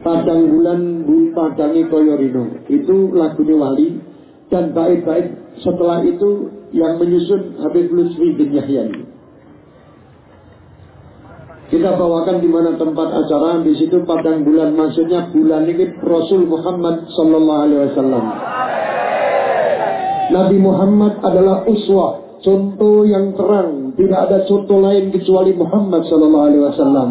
Padang bulan bu padangi koyorino. Itu lagunya wali. Dan baik-baik setelah itu yang menyusun Habib Lutfi bin Yahya Kita bawakan di mana tempat acara di situ padang bulan maksudnya bulan ini Rasul Muhammad Sallallahu Alaihi Wasallam. Nabi Muhammad adalah uswah, contoh yang terang. Tidak ada contoh lain kecuali Muhammad Sallallahu Alaihi Wasallam.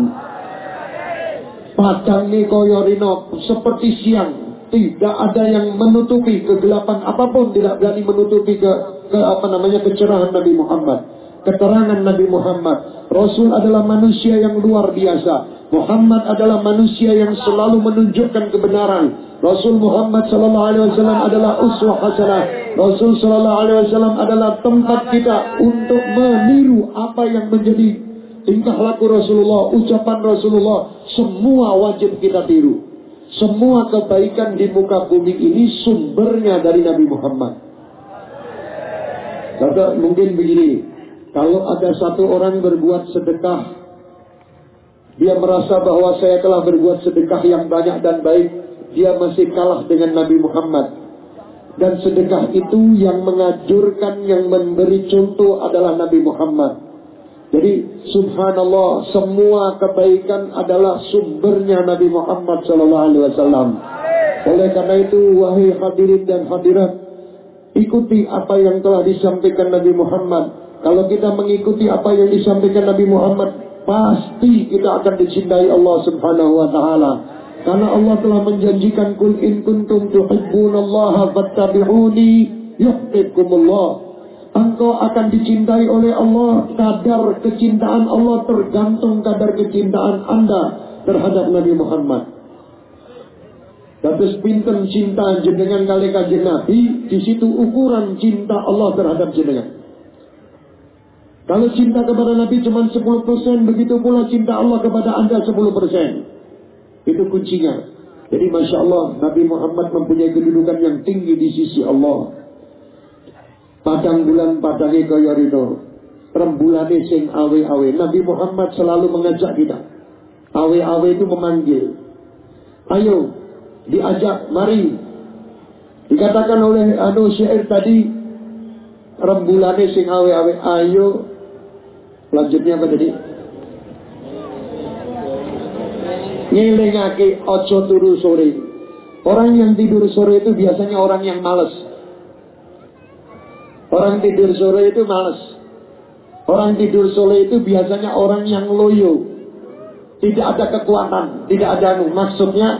Padang koyorino seperti siang. Tidak ada yang menutupi kegelapan apa pun. Tidak berani menutupi ke, ke apa namanya kecerahan Nabi Muhammad. Keterangan Nabi Muhammad. Rasul adalah manusia yang luar biasa. Muhammad adalah manusia yang selalu menunjukkan kebenaran. Rasul Muhammad sallallahu alaihi wasallam adalah uswah hasanah. Rasul sallallahu alaihi wasallam adalah tempat kita untuk meniru apa yang menjadi tingkah laku Rasulullah, ucapan Rasulullah, semua wajib kita tiru. Semua kebaikan di muka bumi ini sumbernya dari Nabi Muhammad. Kata mungkin begini, kalau ada satu orang berbuat sedekah, dia merasa bahwa saya telah berbuat sedekah yang banyak dan baik, dia masih kalah dengan Nabi Muhammad. Dan sedekah itu yang mengajurkan, yang memberi contoh adalah Nabi Muhammad. Jadi subhanallah semua kebaikan adalah sumbernya Nabi Muhammad sallallahu alaihi wasallam. Oleh karena itu wahai hadirin dan hadirat ikuti apa yang telah disampaikan Nabi Muhammad. Kalau kita mengikuti apa yang disampaikan Nabi Muhammad, pasti kita akan dicintai Allah Subhanahu wa taala. Karena Allah telah menjanjikan kul in kuntum tuhibbunallaha fattabi'uni yuhibbukumullah engkau akan dicintai oleh Allah. Kadar kecintaan Allah tergantung kadar kecintaan Anda terhadap Nabi Muhammad. Tapi pinten cinta jenengan kali kanjeng Nabi, di situ ukuran cinta Allah terhadap jenengan. Kalau cinta kepada Nabi cuma 10%, begitu pula cinta Allah kepada Anda 10%. Itu kuncinya. Jadi Masya Allah, Nabi Muhammad mempunyai kedudukan yang tinggi di sisi Allah. Padang bulan padange kaya rino. Rembulane sing awe-awe. Nabi Muhammad selalu mengajak kita. Awe-awe itu memanggil. Ayo, diajak, mari. Dikatakan oleh anu syair tadi, rembulane sing awe-awe. Ayo, lanjutnya apa tadi? Ngilingake ojo turu sore. Orang yang tidur sore itu biasanya orang yang males. Orang tidur sore itu males. Orang tidur sore itu biasanya orang yang loyo. Tidak ada kekuatan, tidak ada anu. Maksudnya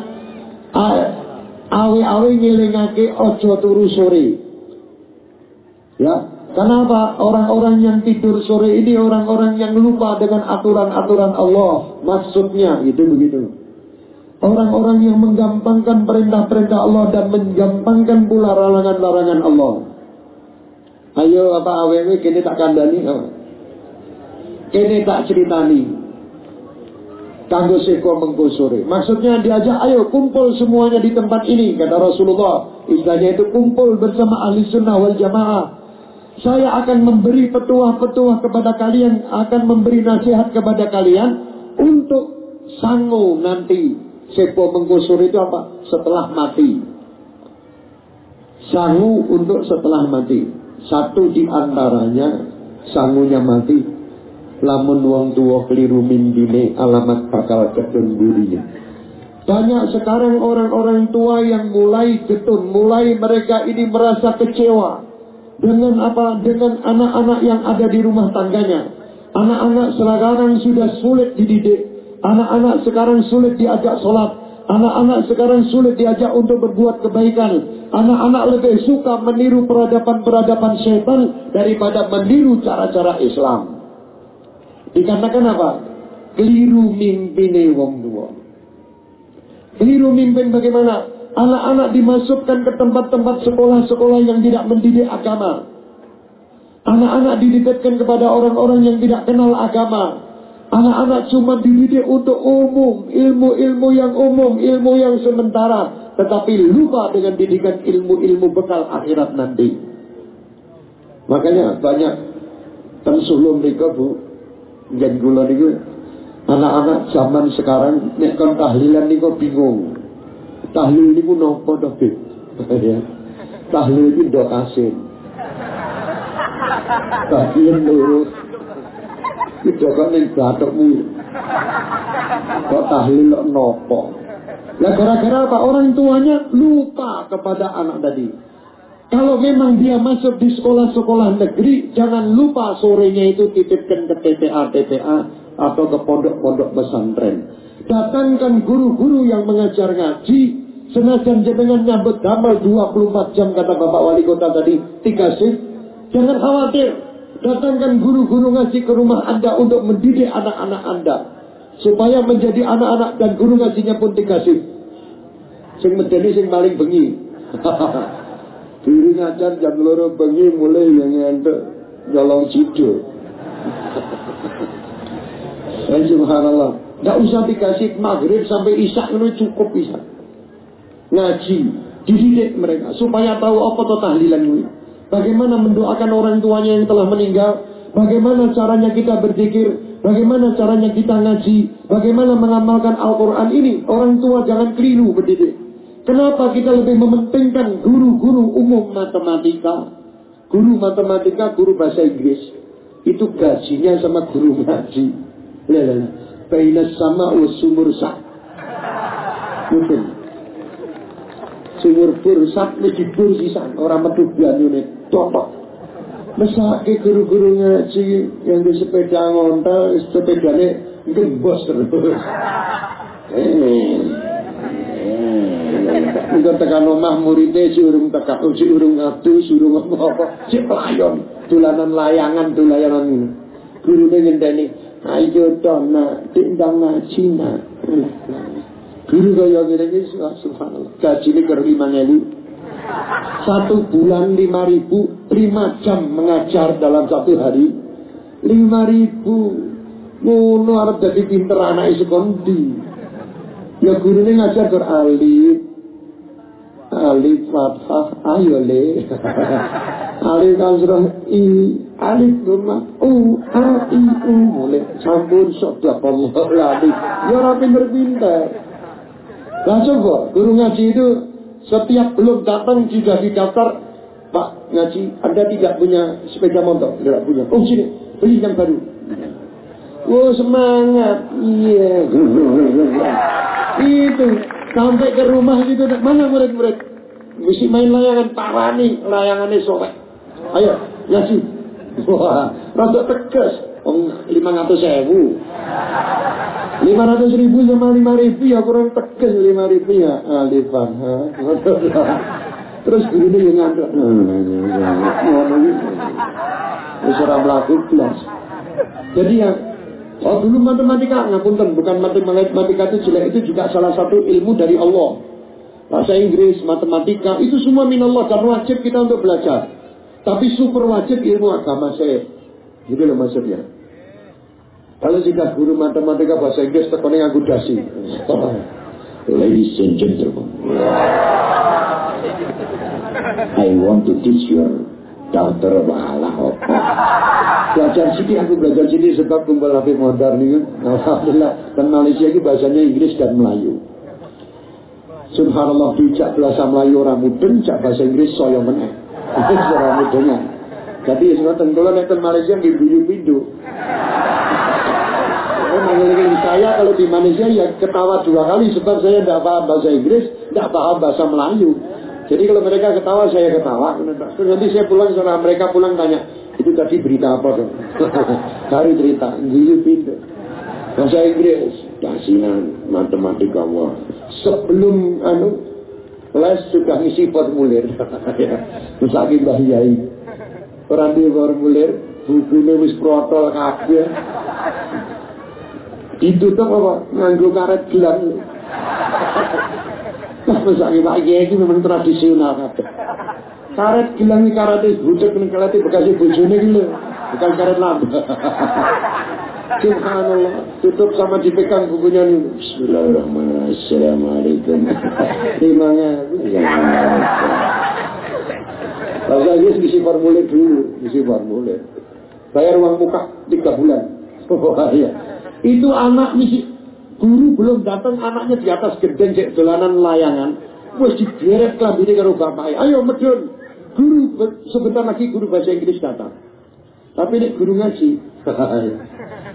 awe-awe ngilingake ojo turu sore. Ya, Kenapa orang-orang yang tidur sore ini orang-orang yang lupa dengan aturan-aturan Allah? Maksudnya itu begitu. Orang-orang yang menggampangkan perintah-perintah Allah dan menggampangkan pula larangan-larangan Allah. Ayo apa awewe kini tak kandani oh. Kini tak ceritani. Kanggo seko mengkusuri. Maksudnya diajak ayo kumpul semuanya di tempat ini kata Rasulullah. Istilahnya itu kumpul bersama ahli sunnah wal jamaah. Saya akan memberi petuah-petuah kepada kalian, akan memberi nasihat kepada kalian untuk sangu nanti. Sepo mengkusur itu apa? Setelah mati. Sangu untuk setelah mati. Satu di antaranya sangunya mati. Lamun wong tua keliru mindine alamat bakal ketun burinya. Banyak sekarang orang-orang tua yang mulai ketun, mulai mereka ini merasa kecewa dengan apa? Dengan anak-anak yang ada di rumah tangganya. Anak-anak sekarang sudah sulit dididik. Anak-anak sekarang sulit diajak sholat. Anak-anak sekarang sulit diajak untuk berbuat kebaikan. Anak-anak lebih suka meniru peradaban-peradaban setan daripada meniru cara-cara Islam. Dikarenakan apa? Keliru mimpin wong tua. Keliru mimpin bagaimana? Anak-anak dimasukkan ke tempat-tempat sekolah-sekolah yang tidak mendidik agama. Anak-anak didekatkan kepada orang-orang yang tidak kenal agama. Anak-anak cuma dididik untuk umum, ilmu-ilmu yang umum, ilmu yang sementara, tetapi lupa dengan didikan ilmu-ilmu bekal akhirat nanti. Makanya banyak tensulum niku Bu, kula niku anak-anak zaman sekarang nek kon tahlilan niku bingung. Tahlil ini pun nopo to, ya. Tahlil ini dok asin. Bagian lurus. Itu kan yang batukmu. Kok tahlil nopo. Lah gara-gara apa? Orang tuanya lupa kepada anak tadi. Kalau memang dia masuk di sekolah-sekolah negeri, jangan lupa sorenya itu titipkan ke TPA-TPA atau ke pondok-pondok pesantren. Datangkan guru-guru yang mengajar ngaji, senajan jenengan nyambut damai 24 jam kata Bapak Wali Kota tadi, tiga shift. Jangan khawatir, datangkan guru-guru ngaji ke rumah Anda untuk mendidik anak-anak Anda. Supaya menjadi anak-anak dan guru ngajinya pun shift. Sing medeni sing paling bengi. Diri ngajar jam loro bengi mulai yang ngantuk nyolong cido. Eh subhanallah. Tidak usah dikasih maghrib sampai isak itu cukup bisa. Ngaji, dididik mereka supaya tahu apa tuh tahlilan ini. Bagaimana mendoakan orang tuanya yang telah meninggal, bagaimana caranya kita berzikir, bagaimana caranya kita ngaji, bagaimana mengamalkan Al-Quran ini. Orang tua jangan keliru berdidik. Kenapa kita lebih mementingkan guru-guru umum matematika? Guru matematika, guru bahasa Inggris. Itu gajinya sama guru ngaji. Lihat, Baina sama sumur sak. Mungkin. Sumur pur sak di pur sisan. Orang metu banyune totok. Mesake guru-guru ngaji yang di sepeda ngontel, sepedane gembos terus. Engko tekan omah muridé si urung teka, si urung apa, si pelayon, dolanan layangan, dolanan ini. Gurune ngenteni, ayo dona, tindang ngaji nak. Guru kaya ngene iki subhanallah. Gajine ke 5000. Satu bulan lima ribu, lima jam mengajar dalam satu hari. Lima ribu. Ngono arep dadi pinter anak sekondi. Ya gurune ngajar Quran alif, alif fathah ayo le alif kasrah i alif dhamma u a i u mulai sampun Allah lali ya ora pinter-pinter lah coba guru ngaji itu setiap belum datang sudah didaftar Pak ngaji Anda tidak punya sepeda motor tidak punya oh sini beli yang baru Oh semangat iya itu Sampai ke rumah gitu, mana murid-murid? Mesti main layangan parani, layangannya sobek. Ayo, ngaji. Wah, rada tegas. Om lima ratus ribu. Lima ratus ribu sama lima ribu ya kurang tegas lima ribu ya. Alifan. Terus guru ini yang ngantuk. Terus orang melaku kelas. Jadi ya Oh dulu matematika, ngapunten, bukan matematika itu jelek, itu juga salah satu ilmu dari Allah. Bahasa Inggris, matematika, itu semua minallah dan wajib kita untuk belajar. Tapi super wajib ilmu agama saya. Gitu loh maksudnya. Kalau jika guru matematika bahasa Inggris tekonya aku dasi. Ladies and gentlemen, I want to teach you Dokter malah apa? Belajar sini aku belajar sini sebab kumpul Habib Modar nih. Alhamdulillah. Dan Malaysia ini bahasanya Inggris dan Melayu. Subhanallah bijak bahasa Melayu orang mudeng, cak bahasa Inggris soyo meneh. Itu orang mudengnya. Jadi semua tenggelam itu Malaysia di bidu bidu. Mengenai saya kalau di Malaysia ya ketawa dua kali sebab saya tidak paham bahasa Inggris, tidak paham bahasa Melayu. Jadi kalau mereka ketawa, saya ketawa. Terus nanti saya pulang, setelah mereka pulang tanya, itu tadi berita apa dong? Hari cerita, gini pintu. Bahasa Inggris, dasinan, matematika, wah. Sebelum anu, les sudah ngisi formulir. ya. Terus lagi Orang di formulir, bukunya wis protol kabeh. tuh apa? Nganggo karet gelang. Mesake Pak Kiai iki memang tradisional kabeh. Karet gilang karet bujuk ning karet bekasi bojone iki lho. Bukan karet lampu. Subhanallah, tutup sama dipegang bukunya nih. Bismillahirrahmanirrahim. Assalamualaikum. Limanya. Bahasa Inggris isi formulir dulu, isi formulir. Bayar uang muka tiga bulan. Oh iya. Itu anak misi Guru belum datang, anaknya di atas gendeng cek dolanan layangan. Wes digeret kelambine karo bapake. Ayo medun. Guru sebentar lagi guru bahasa Inggris datang. Tapi ini guru ngaji.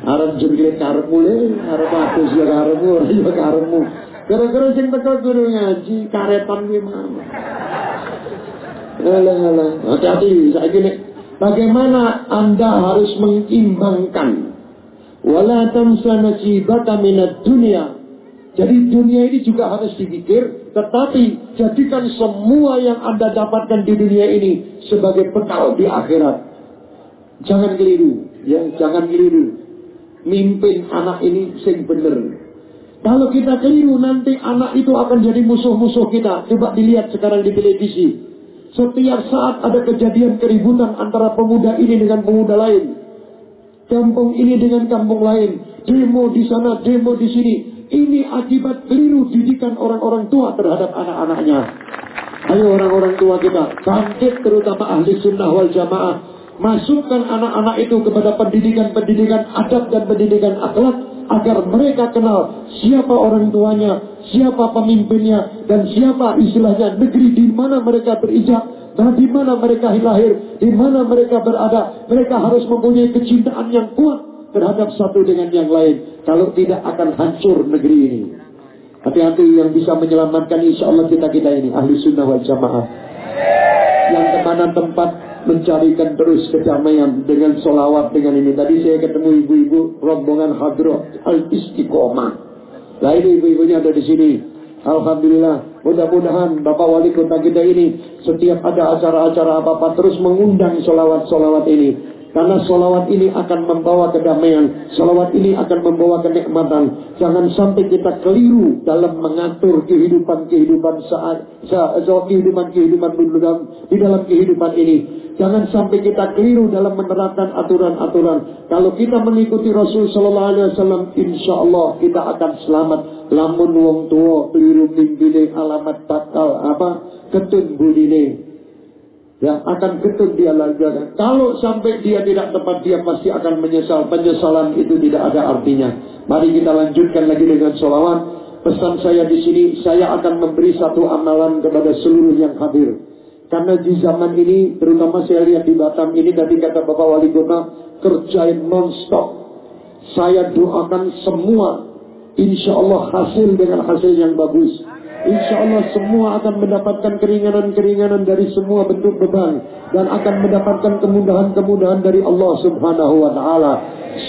Arab jengklik karepmu le, arep adus ya karepmu, ya karepmu. Gara-gara sing teko guru ngaji, karetan kuwi mau. Alah alah, hati-hati saiki nek bagaimana Anda harus mengimbangkan wala tamsa nasibaka minad dunya. Jadi dunia ini juga harus dipikir, tetapi jadikan semua yang Anda dapatkan di dunia ini sebagai bekal di akhirat. Jangan keliru, ya, jangan keliru. Mimpin anak ini sing bener. Kalau kita keliru nanti anak itu akan jadi musuh-musuh kita. Coba dilihat sekarang di televisi. Setiap saat ada kejadian keributan antara pemuda ini dengan pemuda lain. Kampung ini dengan kampung lain. Demo di sana, demo di sini. Ini akibat keliru didikan orang-orang tua terhadap anak-anaknya. Ayo orang-orang tua kita, bangkit terutama ahli sunnah wal jamaah Masukkan anak-anak itu kepada pendidikan-pendidikan adab dan pendidikan akhlak agar mereka kenal siapa orang tuanya, siapa pemimpinnya, dan siapa istilahnya negeri di mana mereka berijak, dan di mana mereka lahir, di mana mereka berada. Mereka harus mempunyai kecintaan yang kuat terhadap satu dengan yang lain. Kalau tidak akan hancur negeri ini. Hati-hati yang bisa menyelamatkan insya Allah kita-kita ini. Ahli sunnah wal jamaah. Yang ke mana tempat mencarikan terus kedamaian dengan solawat dengan ini. Tadi saya ketemu ibu-ibu rombongan hadroh al istiqomah. Nah ini ibu-ibunya ada di sini. Alhamdulillah, mudah-mudahan Bapak Wali Kota kita ini setiap ada acara-acara apa-apa terus mengundang solawat-solawat ini. Karena solawat ini akan membawa kedamaian. Solawat ini akan membawa kenikmatan. Jangan sampai kita keliru dalam mengatur kehidupan-kehidupan saat, kehidupan-kehidupan di dalam kehidupan ini. Jangan sampai kita keliru dalam menerapkan aturan-aturan. Kalau kita mengikuti Rasul Sallallahu Alaihi Wasallam, insya Allah kita akan selamat. Lamun wong tua keliru mimpini alamat bakal apa ketun budine ya akan ketut dia lagi. Kalau sampai dia tidak tepat, dia pasti akan menyesal. Penyesalan itu tidak ada artinya. Mari kita lanjutkan lagi dengan sholawat. Pesan saya di sini, saya akan memberi satu amalan kepada seluruh yang hadir. Karena di zaman ini, terutama saya lihat di Batam ini, tadi kata Bapak Wali Kota, kerjain non-stop. Saya doakan semua, insya Allah hasil dengan hasil yang bagus. Insya Allah semua akan mendapatkan keringanan-keringanan dari semua bentuk beban dan akan mendapatkan kemudahan-kemudahan dari Allah Subhanahu wa taala.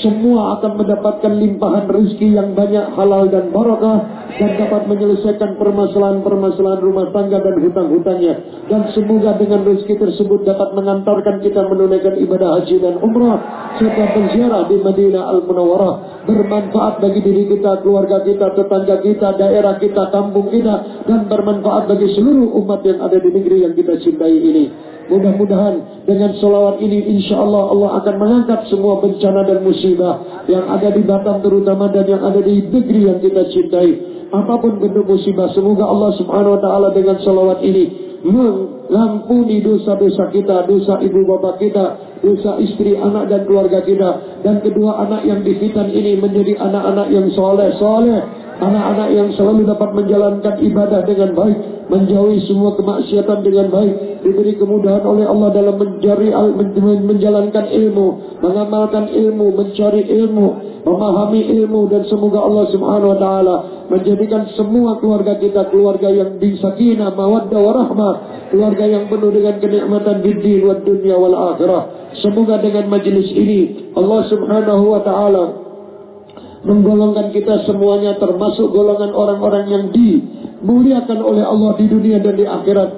Semua akan mendapatkan limpahan rezeki yang banyak halal dan barakah dan dapat menyelesaikan permasalahan-permasalahan rumah tangga dan hutang-hutangnya. Dan semoga dengan rezeki tersebut dapat mengantarkan kita menunaikan ibadah haji dan umrah serta berziarah di Madinah Al-Munawwarah bermanfaat bagi diri kita, keluarga kita, tetangga kita, daerah kita, kampung kita dan bermanfaat bagi seluruh umat yang ada di negeri yang kita cintai ini. Mudah-mudahan dengan solawat ini insya Allah Allah akan mengangkat semua bencana dan musibah yang ada di Batam terutama dan yang ada di negeri yang kita cintai. Apa pun bentuk musibah, semoga Allah subhanahu wa ta'ala dengan solawat ini mengampuni dosa-dosa kita, dosa ibu bapak kita, dosa istri, anak dan keluarga kita. Dan kedua anak yang difitan ini menjadi anak-anak yang soleh, soleh. Anak-anak yang selalu dapat menjalankan ibadah dengan baik, menjauhi semua kemaksiatan dengan baik, diberi kemudahan oleh Allah dalam mencari menjalankan ilmu, mengamalkan ilmu, mencari ilmu, memahami ilmu dan semoga Allah Subhanahu wa taala menjadikan semua keluarga kita keluarga yang bisakinah, mawaddah warahmah, keluarga yang penuh dengan kenikmatan di dunia dunia wal akhirah. Semoga dengan majelis ini Allah Subhanahu wa taala menggolongkan kita semuanya termasuk golongan orang-orang yang dimuliakan oleh Allah di dunia dan di akhirat.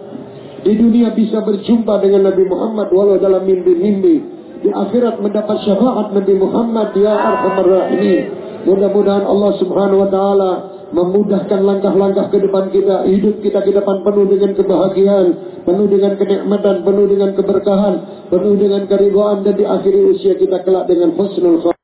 Di dunia bisa berjumpa dengan Nabi Muhammad walau dalam mimpi-mimpi. Di akhirat mendapat syafaat Nabi Muhammad ya arhamar rahimin. Mudah-mudahan Allah Subhanahu wa taala memudahkan langkah-langkah ke depan kita, hidup kita ke depan penuh dengan kebahagiaan, penuh dengan kenikmatan, penuh dengan keberkahan, penuh dengan keridhaan dan di akhir usia kita kelak dengan husnul